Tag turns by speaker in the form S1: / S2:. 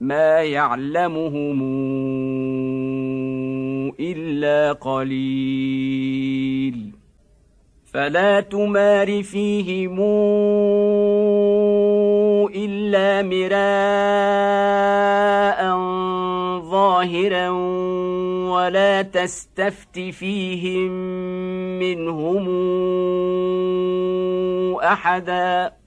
S1: ما يعلمهم إلا قليل. فلا تمار فيهم إلا مراء ظاهرا ولا تستفت فيهم منهم أحدا.